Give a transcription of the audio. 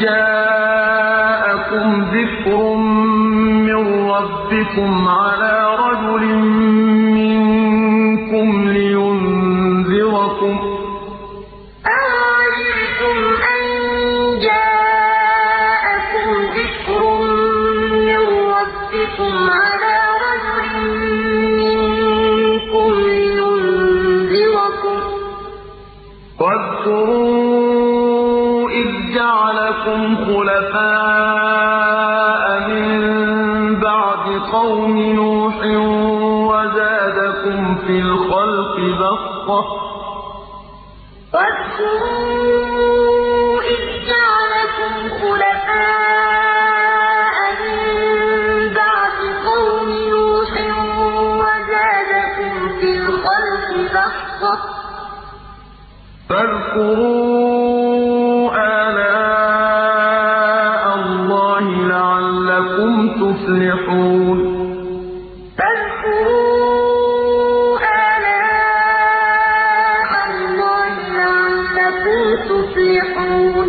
جاءكم ذكر من ربكم على رجل منكم لينذركم أَوَعَجِبْتُمْ أَن جَاءَكُمْ ذِكْرٌ مِّن رَّبِّكُمْ عَلَىٰ رَجُلٍ مِّنكُمْ لِيُنذِرَكُمْ ۖ وَاذْكُرُوا إِذْ جَعَلَكُمْ خُلَفَاءَ مِن بَعْدِ قَوْمِ نُوحٍ وَزَادَكُمْ فِي الْخَلْقِ بَسْطَةً ۖ. وَاذْكُرُوا إِذْ جَعَلَكُمْ خُلَفَاءَ مِن بَعْدِ قَوْمِ نُوحٍ وَزَادَكُمْ فِي الْخَلْقِ بَسْطَةً ۖ. فَاذْكُرُوا لعلكم تفلحون. فاذكروا آلاء الله لعلكم تفلحون.